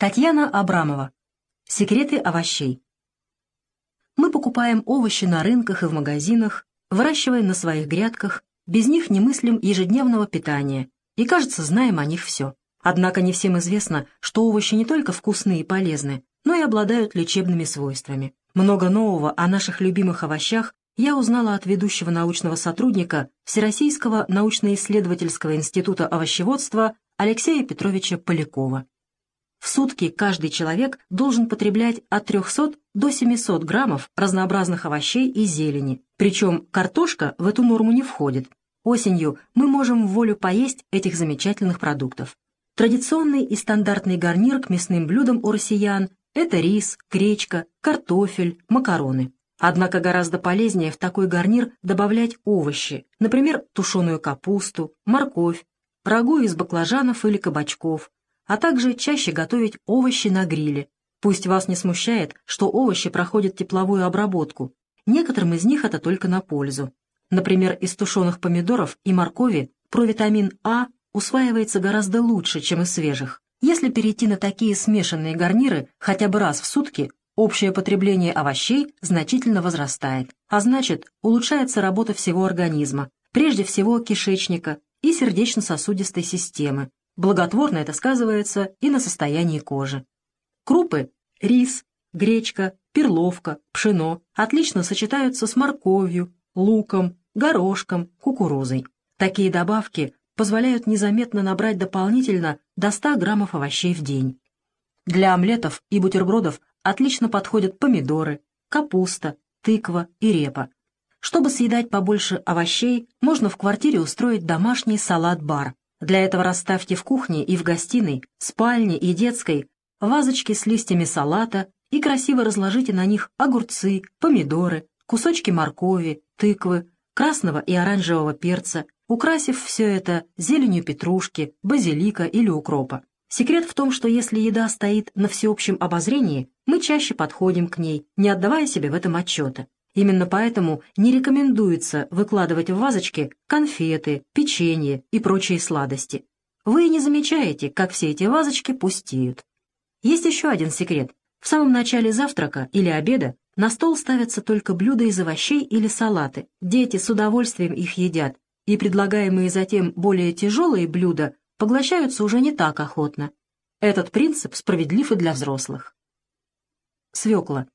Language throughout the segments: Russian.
Татьяна Абрамова. Секреты овощей. Мы покупаем овощи на рынках и в магазинах, выращиваем на своих грядках, без них не мыслим ежедневного питания и, кажется, знаем о них все. Однако не всем известно, что овощи не только вкусны и полезны, но и обладают лечебными свойствами. Много нового о наших любимых овощах я узнала от ведущего научного сотрудника Всероссийского научно-исследовательского института овощеводства Алексея Петровича Полякова. В сутки каждый человек должен потреблять от 300 до 700 граммов разнообразных овощей и зелени, причем картошка в эту норму не входит. Осенью мы можем в волю поесть этих замечательных продуктов. Традиционный и стандартный гарнир к мясным блюдам у россиян – это рис, гречка, картофель, макароны. Однако гораздо полезнее в такой гарнир добавлять овощи, например, тушеную капусту, морковь, рагу из баклажанов или кабачков, а также чаще готовить овощи на гриле. Пусть вас не смущает, что овощи проходят тепловую обработку. Некоторым из них это только на пользу. Например, из тушеных помидоров и моркови провитамин А усваивается гораздо лучше, чем из свежих. Если перейти на такие смешанные гарниры хотя бы раз в сутки, общее потребление овощей значительно возрастает, а значит, улучшается работа всего организма, прежде всего кишечника и сердечно-сосудистой системы, Благотворно это сказывается и на состоянии кожи. Крупы – рис, гречка, перловка, пшено – отлично сочетаются с морковью, луком, горошком, кукурузой. Такие добавки позволяют незаметно набрать дополнительно до 100 граммов овощей в день. Для омлетов и бутербродов отлично подходят помидоры, капуста, тыква и репа. Чтобы съедать побольше овощей, можно в квартире устроить домашний салат-бар. Для этого расставьте в кухне и в гостиной, спальне и детской вазочки с листьями салата и красиво разложите на них огурцы, помидоры, кусочки моркови, тыквы, красного и оранжевого перца, украсив все это зеленью петрушки, базилика или укропа. Секрет в том, что если еда стоит на всеобщем обозрении, мы чаще подходим к ней, не отдавая себе в этом отчета. Именно поэтому не рекомендуется выкладывать в вазочки конфеты, печенье и прочие сладости. Вы не замечаете, как все эти вазочки пустеют. Есть еще один секрет. В самом начале завтрака или обеда на стол ставятся только блюда из овощей или салаты. Дети с удовольствием их едят, и предлагаемые затем более тяжелые блюда поглощаются уже не так охотно. Этот принцип справедлив и для взрослых. Свекла.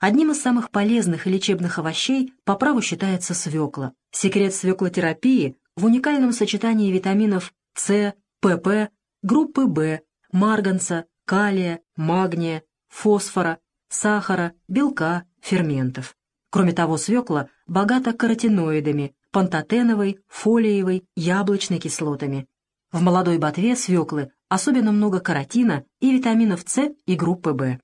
Одним из самых полезных и лечебных овощей по праву считается свекла. Секрет свеклотерапии в уникальном сочетании витаминов С, ПП, группы В, марганца, калия, магния, фосфора, сахара, белка, ферментов. Кроме того, свекла богата каротиноидами, пантотеновой, фолиевой, яблочной кислотами. В молодой ботве свеклы особенно много каротина и витаминов С и группы В.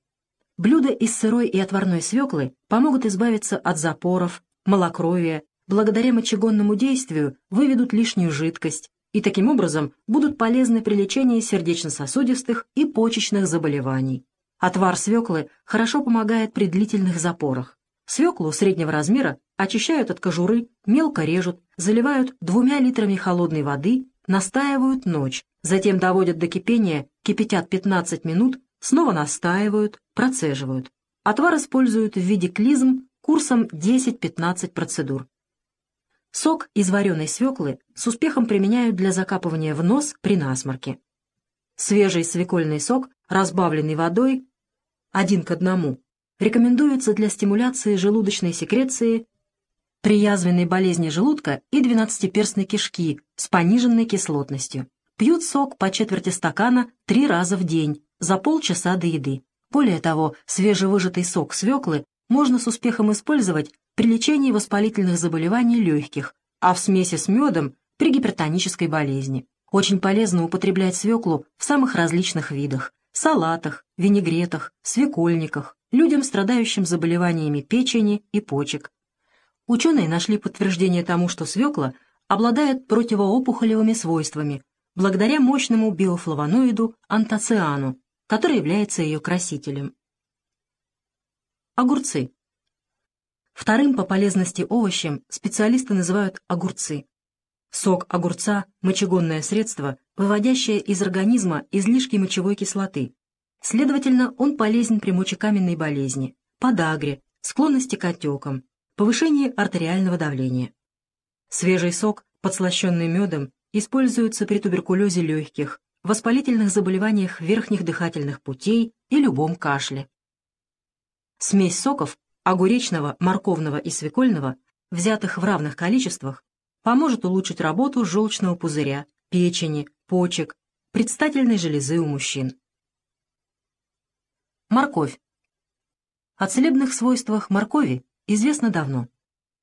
Блюда из сырой и отварной свеклы помогут избавиться от запоров, малокровия, благодаря мочегонному действию выведут лишнюю жидкость и таким образом будут полезны при лечении сердечно-сосудистых и почечных заболеваний. Отвар свеклы хорошо помогает при длительных запорах. Свеклу среднего размера очищают от кожуры, мелко режут, заливают двумя литрами холодной воды, настаивают ночь, затем доводят до кипения, кипятят 15 минут снова настаивают, процеживают. Отвар используют в виде клизм курсом 10-15 процедур. Сок из вареной свеклы с успехом применяют для закапывания в нос при насморке. Свежий свекольный сок, разбавленный водой, один к одному, рекомендуется для стимуляции желудочной секреции при язвенной болезни желудка и двенадцатиперстной кишки с пониженной кислотностью. Пьют сок по четверти стакана три раза в день, за полчаса до еды. Более того, свежевыжатый сок свеклы можно с успехом использовать при лечении воспалительных заболеваний легких, а в смеси с медом при гипертонической болезни. Очень полезно употреблять свеклу в самых различных видах – салатах, винегретах, свекольниках, людям, страдающим заболеваниями печени и почек. Ученые нашли подтверждение тому, что свекла обладает противоопухолевыми свойствами, благодаря мощному биофлавоноиду антоциану, который является ее красителем. Огурцы. Вторым по полезности овощем специалисты называют огурцы. Сок огурца – мочегонное средство, выводящее из организма излишки мочевой кислоты. Следовательно, он полезен при мочекаменной болезни, подагре, склонности к отекам, повышении артериального давления. Свежий сок, подслащенный медом, используется при туберкулезе легких, воспалительных заболеваниях верхних дыхательных путей и любом кашле. Смесь соков огуречного, морковного и свекольного, взятых в равных количествах, поможет улучшить работу желчного пузыря, печени, почек, предстательной железы у мужчин. Морковь. О целебных свойствах моркови известно давно.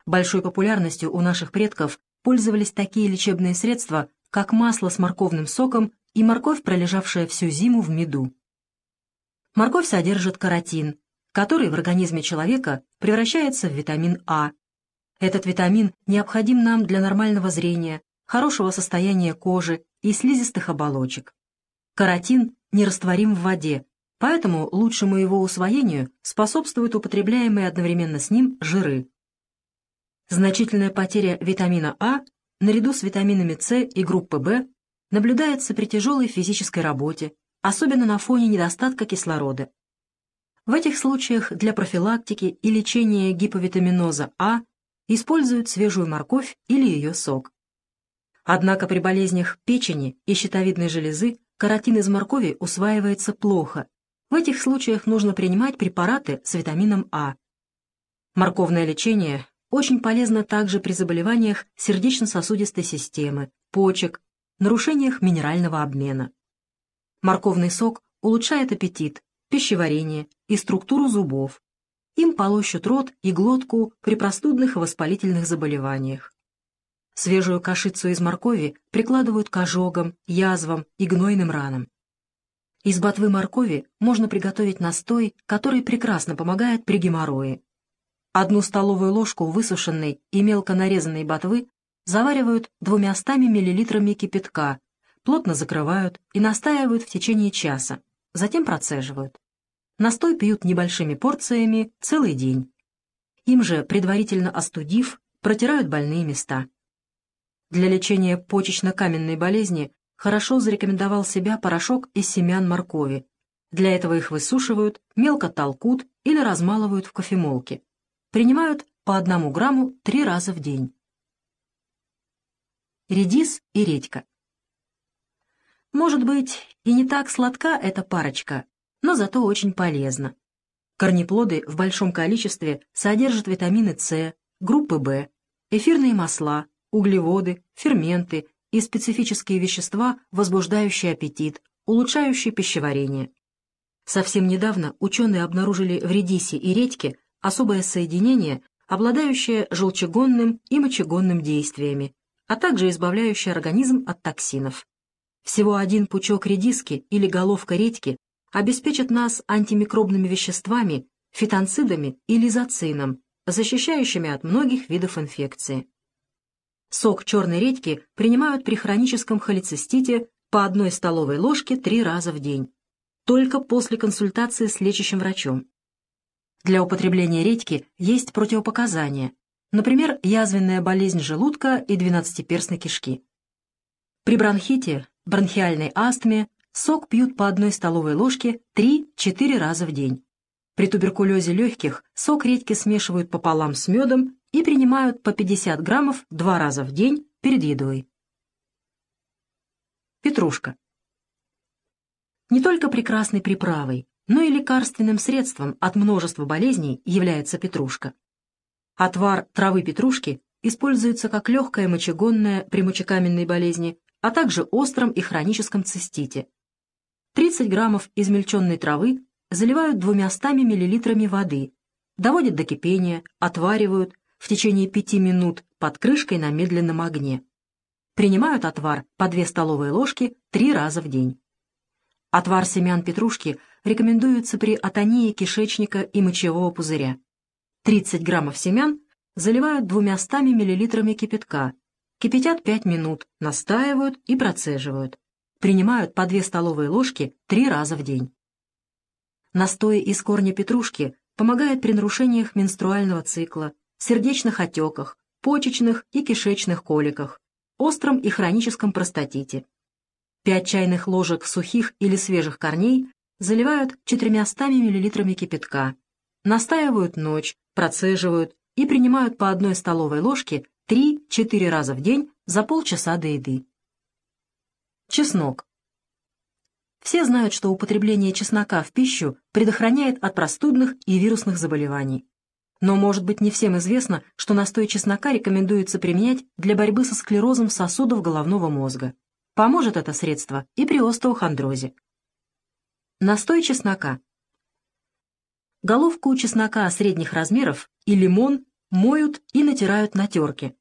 Большой популярностью у наших предков пользовались такие лечебные средства, как масло с морковным соком и морковь, пролежавшая всю зиму в меду. Морковь содержит каротин, который в организме человека превращается в витамин А. Этот витамин необходим нам для нормального зрения, хорошего состояния кожи и слизистых оболочек. Каротин нерастворим в воде, поэтому лучшему его усвоению способствуют употребляемые одновременно с ним жиры. Значительная потеря витамина А наряду с витаминами С и группы В наблюдается при тяжелой физической работе, особенно на фоне недостатка кислорода. В этих случаях для профилактики и лечения гиповитаминоза А используют свежую морковь или ее сок. Однако при болезнях печени и щитовидной железы каротин из моркови усваивается плохо. В этих случаях нужно принимать препараты с витамином А. Морковное лечение очень полезно также при заболеваниях сердечно-сосудистой системы, почек, нарушениях минерального обмена. Морковный сок улучшает аппетит, пищеварение и структуру зубов. Им полощут рот и глотку при простудных и воспалительных заболеваниях. Свежую кашицу из моркови прикладывают к ожогам, язвам и гнойным ранам. Из ботвы моркови можно приготовить настой, который прекрасно помогает при геморрое. Одну столовую ложку высушенной и мелко нарезанной ботвы заваривают 200 мл кипятка, плотно закрывают и настаивают в течение часа, затем процеживают. Настой пьют небольшими порциями целый день. Им же, предварительно остудив, протирают больные места. Для лечения почечно-каменной болезни хорошо зарекомендовал себя порошок из семян моркови. Для этого их высушивают, мелко толкут или размалывают в кофемолке. Принимают по одному грамму три раза в день редис и редька. Может быть, и не так сладка эта парочка, но зато очень полезна. Корнеплоды в большом количестве содержат витамины С, группы В, эфирные масла, углеводы, ферменты и специфические вещества, возбуждающие аппетит, улучшающие пищеварение. Совсем недавно ученые обнаружили в редисе и редьке особое соединение, обладающее желчегонным и мочегонным действиями, а также избавляющий организм от токсинов. Всего один пучок редиски или головка редьки обеспечат нас антимикробными веществами, фитонцидами и лизоцином, защищающими от многих видов инфекции. Сок черной редьки принимают при хроническом холецистите по одной столовой ложке три раза в день, только после консультации с лечащим врачом. Для употребления редьки есть противопоказания, Например, язвенная болезнь желудка и двенадцатиперстной кишки. При бронхите, бронхиальной астме сок пьют по одной столовой ложке 3-4 раза в день. При туберкулезе легких сок редьки смешивают пополам с медом и принимают по 50 граммов два раза в день перед едой. Петрушка. Не только прекрасной приправой, но и лекарственным средством от множества болезней является петрушка. Отвар травы петрушки используется как легкое мочегонное при мочекаменной болезни, а также остром и хроническом цистите. 30 граммов измельченной травы заливают 200 миллилитрами воды, доводят до кипения, отваривают в течение 5 минут под крышкой на медленном огне. Принимают отвар по 2 столовые ложки 3 раза в день. Отвар семян петрушки рекомендуется при атонии кишечника и мочевого пузыря. 30 граммов семян заливают 200 миллилитрами кипятка, кипятят 5 минут, настаивают и процеживают. Принимают по 2 столовые ложки 3 раза в день. Настой из корня петрушки помогает при нарушениях менструального цикла, сердечных отеках, почечных и кишечных коликах, остром и хроническом простатите. 5 чайных ложек сухих или свежих корней заливают 400 мл кипятка, настаивают ночь, процеживают и принимают по одной столовой ложке 3-4 раза в день за полчаса до еды. Чеснок. Все знают, что употребление чеснока в пищу предохраняет от простудных и вирусных заболеваний. Но, может быть, не всем известно, что настой чеснока рекомендуется применять для борьбы со склерозом сосудов головного мозга. Поможет это средство и при остеохондрозе. Настой чеснока. Головку чеснока средних размеров и лимон моют и натирают на терке.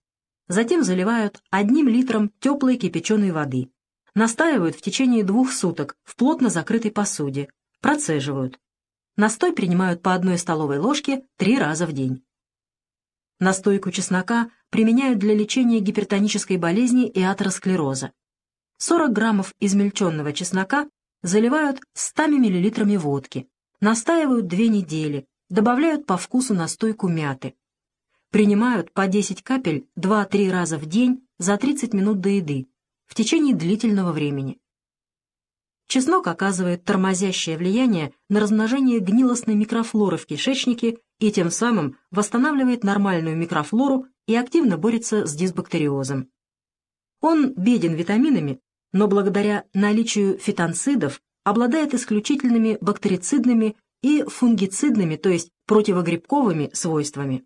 Затем заливают одним литром теплой кипяченой воды. Настаивают в течение двух суток в плотно закрытой посуде. Процеживают. Настой принимают по одной столовой ложке три раза в день. Настойку чеснока применяют для лечения гипертонической болезни и атеросклероза. 40 граммов измельченного чеснока заливают 100 мл водки, настаивают две недели, добавляют по вкусу настойку мяты. Принимают по 10 капель 2-3 раза в день за 30 минут до еды, в течение длительного времени. Чеснок оказывает тормозящее влияние на размножение гнилостной микрофлоры в кишечнике и тем самым восстанавливает нормальную микрофлору и активно борется с дисбактериозом. Он беден витаминами, но благодаря наличию фитонцидов обладает исключительными бактерицидными и фунгицидными, то есть противогрибковыми свойствами.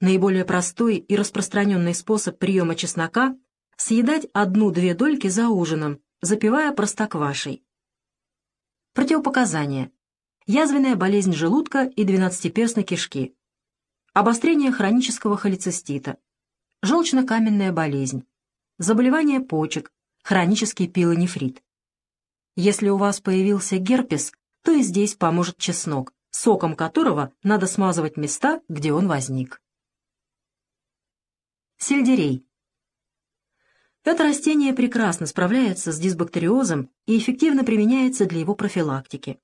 Наиболее простой и распространенный способ приема чеснока – съедать одну-две дольки за ужином, запивая простоквашей. Противопоказания. Язвенная болезнь желудка и двенадцатиперстной кишки. Обострение хронического холецистита. Желчно-каменная болезнь. Заболевание почек, хронический пилонефрит. Если у вас появился герпес, то и здесь поможет чеснок, соком которого надо смазывать места, где он возник. Сельдерей. Это растение прекрасно справляется с дисбактериозом и эффективно применяется для его профилактики.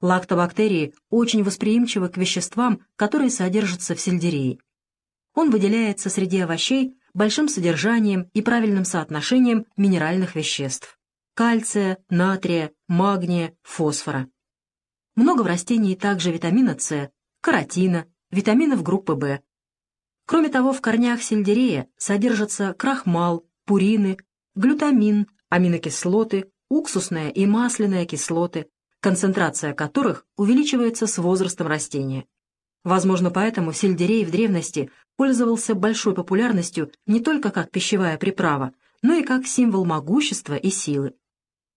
Лактобактерии очень восприимчивы к веществам, которые содержатся в сельдерее. Он выделяется среди овощей большим содержанием и правильным соотношением минеральных веществ – кальция, натрия, магния, фосфора. Много в растении также витамина С, каротина, витаминов группы В. Кроме того, в корнях сельдерея содержатся крахмал, пурины, глютамин, аминокислоты, уксусная и масляная кислоты, концентрация которых увеличивается с возрастом растения. Возможно, поэтому сельдерей в древности пользовался большой популярностью не только как пищевая приправа, но и как символ могущества и силы.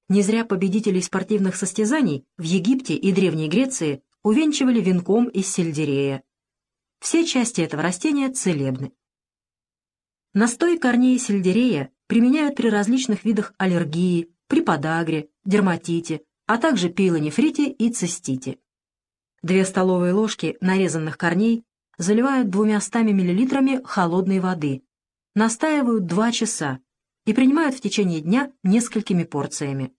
Не зря победителей спортивных состязаний в Египте и Древней Греции увенчивали венком из сельдерея. Все части этого растения целебны. Настой корней сельдерея применяют при различных видах аллергии, при подагре, дерматите, а также пилонефрите и цистите. Две столовые ложки нарезанных корней заливают 200 мл холодной воды, настаивают 2 часа и принимают в течение дня несколькими порциями.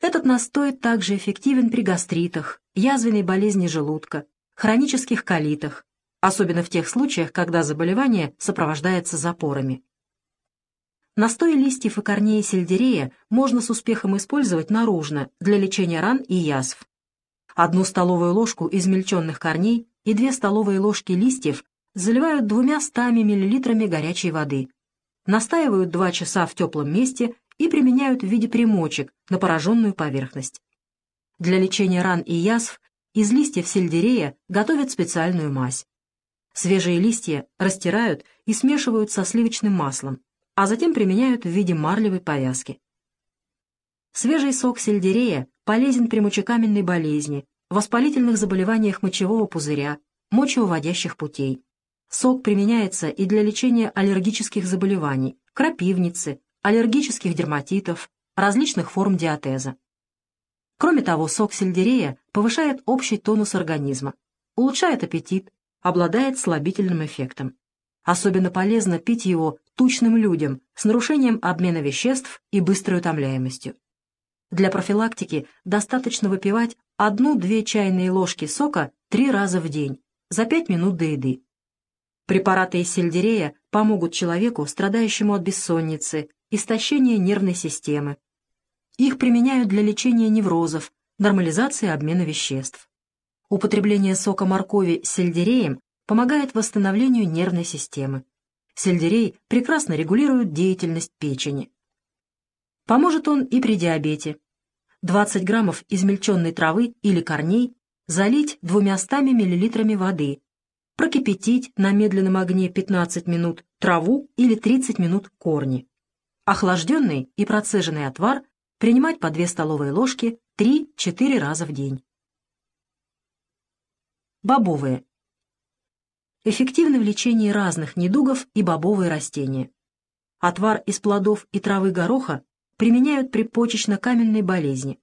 Этот настой также эффективен при гастритах, язвенной болезни желудка, хронических колитах, особенно в тех случаях, когда заболевание сопровождается запорами. Настой листьев и корней сельдерея можно с успехом использовать наружно для лечения ран и язв. Одну столовую ложку измельченных корней и две столовые ложки листьев заливают двумя стами миллилитрами горячей воды. Настаивают два часа в теплом месте и применяют в виде примочек на пораженную поверхность. Для лечения ран и язв из листьев сельдерея готовят специальную мазь. Свежие листья растирают и смешивают со сливочным маслом, а затем применяют в виде марлевой повязки. Свежий сок сельдерея полезен при мочекаменной болезни, воспалительных заболеваниях мочевого пузыря, мочевыводящих путей. Сок применяется и для лечения аллергических заболеваний, крапивницы, аллергических дерматитов, различных форм диатеза. Кроме того, сок сельдерея повышает общий тонус организма, улучшает аппетит, обладает слабительным эффектом. Особенно полезно пить его тучным людям с нарушением обмена веществ и быстрой утомляемостью. Для профилактики достаточно выпивать одну-две чайные ложки сока три раза в день, за пять минут до еды. Препараты из сельдерея помогут человеку, страдающему от бессонницы, истощения нервной системы. Их применяют для лечения неврозов, нормализации обмена веществ. Употребление сока моркови с сельдереем помогает восстановлению нервной системы. Сельдерей прекрасно регулирует деятельность печени. Поможет он и при диабете. 20 граммов измельченной травы или корней залить 200 мл воды, прокипятить на медленном огне 15 минут траву или 30 минут корни. Охлажденный и процеженный отвар принимать по 2 столовые ложки 3-4 раза в день. Бобовые. Эффективны в лечении разных недугов и бобовые растения. Отвар из плодов и травы гороха применяют при почечно-каменной болезни.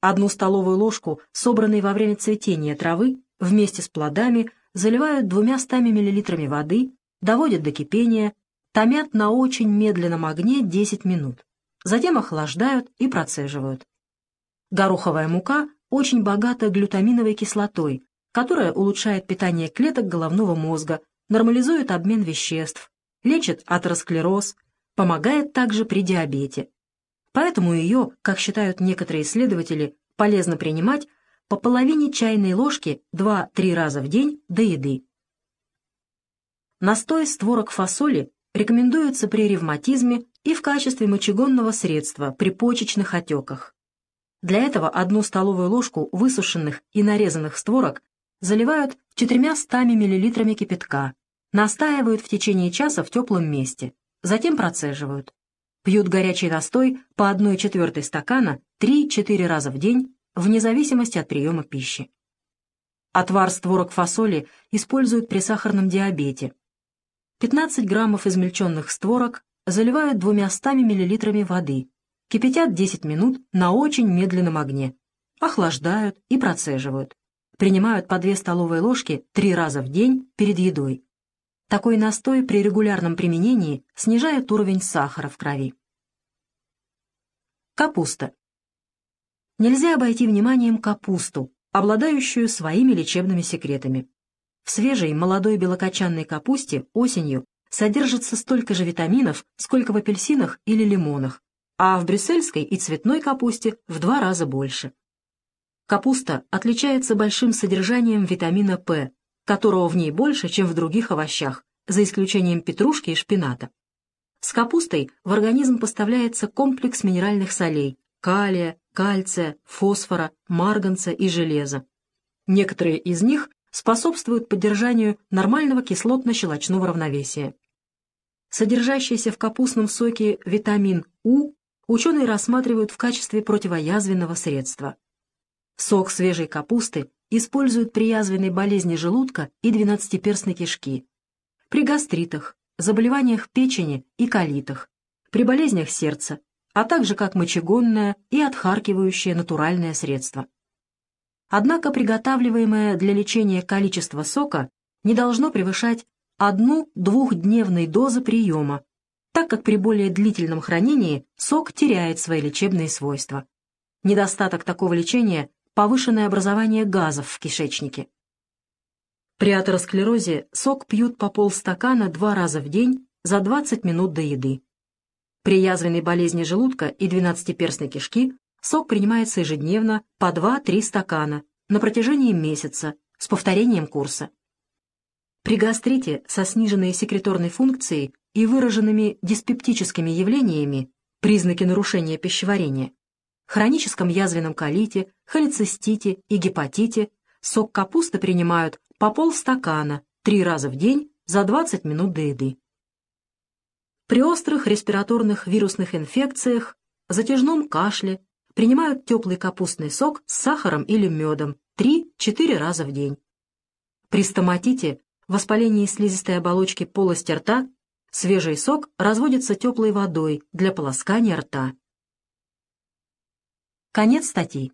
Одну столовую ложку, собранной во время цветения травы, вместе с плодами заливают 200 мл воды, доводят до кипения, томят на очень медленном огне 10 минут. Затем охлаждают и процеживают. Гороховая мука очень богата глютаминовой кислотой, которая улучшает питание клеток головного мозга, нормализует обмен веществ, лечит атеросклероз, помогает также при диабете. Поэтому ее, как считают некоторые исследователи, полезно принимать по половине чайной ложки 2-3 раза в день до еды. Настой створок фасоли рекомендуется при ревматизме и в качестве мочегонного средства при почечных отеках. Для этого одну столовую ложку высушенных и нарезанных створок заливают 400 мл кипятка, настаивают в течение часа в теплом месте, затем процеживают. Пьют горячий настой по 1 четвертой стакана 3-4 раза в день, вне зависимости от приема пищи. Отвар створок фасоли используют при сахарном диабете. 15 граммов измельченных створок заливают 200 мл воды, кипятят 10 минут на очень медленном огне, охлаждают и процеживают. Принимают по 2 столовые ложки 3 раза в день перед едой. Такой настой при регулярном применении снижает уровень сахара в крови. Капуста. Нельзя обойти вниманием капусту, обладающую своими лечебными секретами. В свежей молодой белокочанной капусте осенью содержится столько же витаминов, сколько в апельсинах или лимонах, а в брюссельской и цветной капусте в два раза больше. Капуста отличается большим содержанием витамина П, которого в ней больше, чем в других овощах, за исключением петрушки и шпината. С капустой в организм поставляется комплекс минеральных солей – калия, кальция, фосфора, марганца и железа. Некоторые из них способствуют поддержанию нормального кислотно-щелочного равновесия. Содержащийся в капустном соке витамин У ученые рассматривают в качестве противоязвенного средства. Сок свежей капусты используют при язвенной болезни желудка и двенадцатиперстной кишки, при гастритах, заболеваниях печени и колитах, при болезнях сердца, а также как мочегонное и отхаркивающее натуральное средство. Однако приготавливаемое для лечения количество сока не должно превышать одну-двухдневной дозы приема, так как при более длительном хранении сок теряет свои лечебные свойства. Недостаток такого лечения – повышенное образование газов в кишечнике. При атеросклерозе сок пьют по полстакана два раза в день за 20 минут до еды. При язвенной болезни желудка и двенадцатиперстной кишки сок принимается ежедневно по 2-3 стакана на протяжении месяца с повторением курса. При гастрите со сниженной секреторной функцией и выраженными диспептическими явлениями, признаки нарушения пищеварения, хроническом язвенном колите, холецистите и гепатите сок капусты принимают по полстакана три раза в день за 20 минут до еды. При острых респираторных вирусных инфекциях, затяжном кашле принимают теплый капустный сок с сахаром или медом 3-4 раза в день. При стоматите, воспалении слизистой оболочки полости рта, свежий сок разводится теплой водой для полоскания рта. Конец статьи.